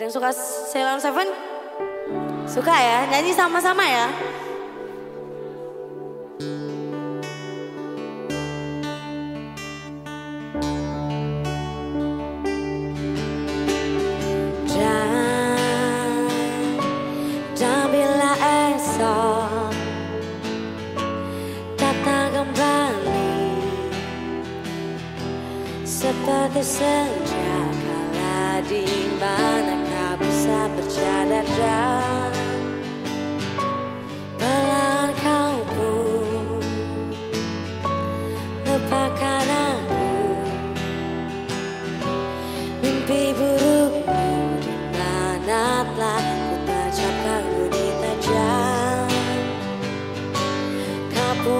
Ada yang suka Ceylon Seven? Suka ya? Nyanyi sama-sama ya? Seperti senja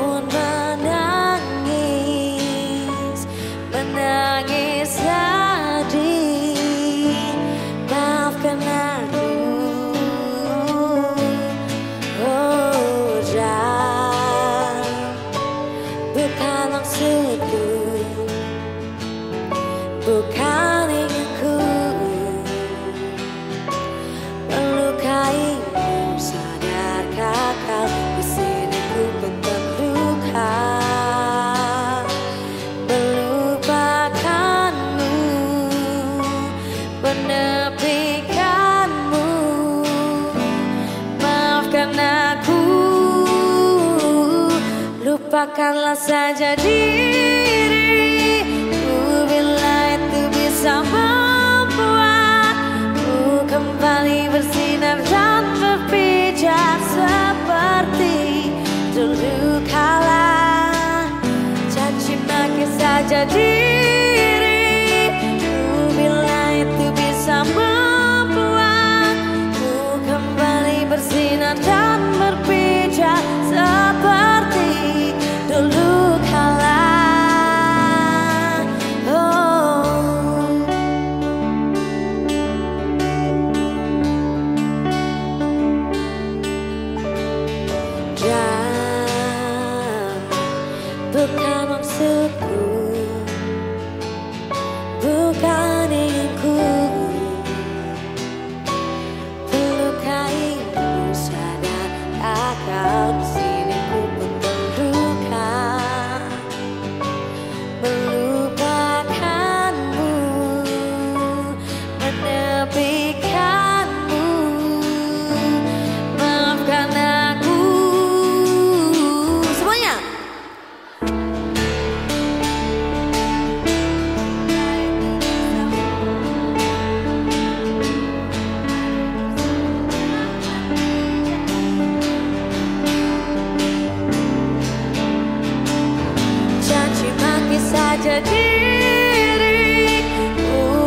no one. Lupakanlah saja diriku bila itu bisa membuatku kembali bersinar dan berpijak seperti dulu kala. Caci maki saja diriku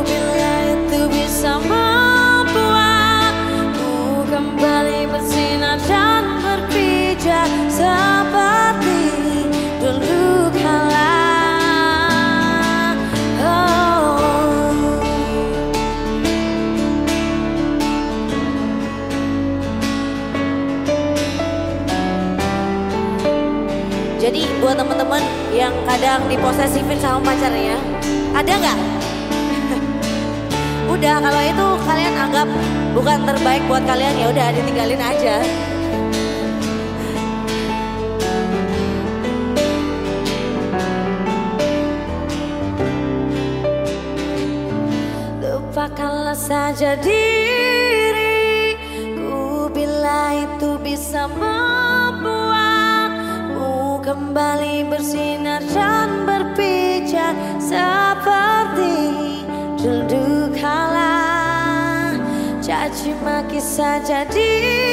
Bila itu bisa Kembali bersinar dan berpijak Seperti dulu kala oh. Jadi buat teman-teman yang kadang diposesifin sama pacarnya, ada nggak? udah kalau itu kalian anggap bukan terbaik buat kalian ya udah ditinggalin aja. Lupakanlah saja diriku bila itu bisa membuatmu kembali bersinar dan berpijak seperti dulu kala. Caci maki saja diriku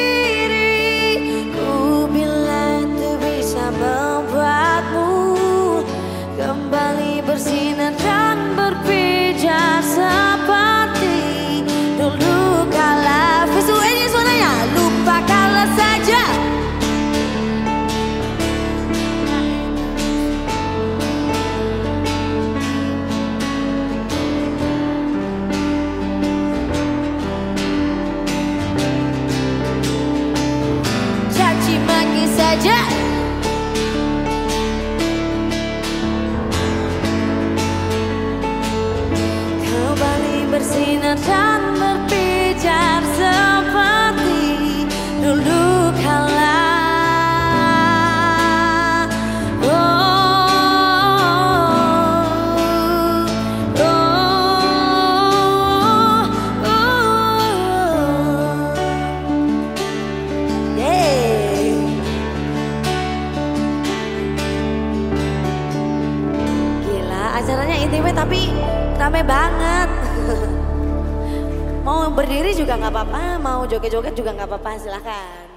maki intimate tapi rame banget. mau berdiri juga nggak apa-apa, mau joget-joget juga nggak apa-apa, silahkan.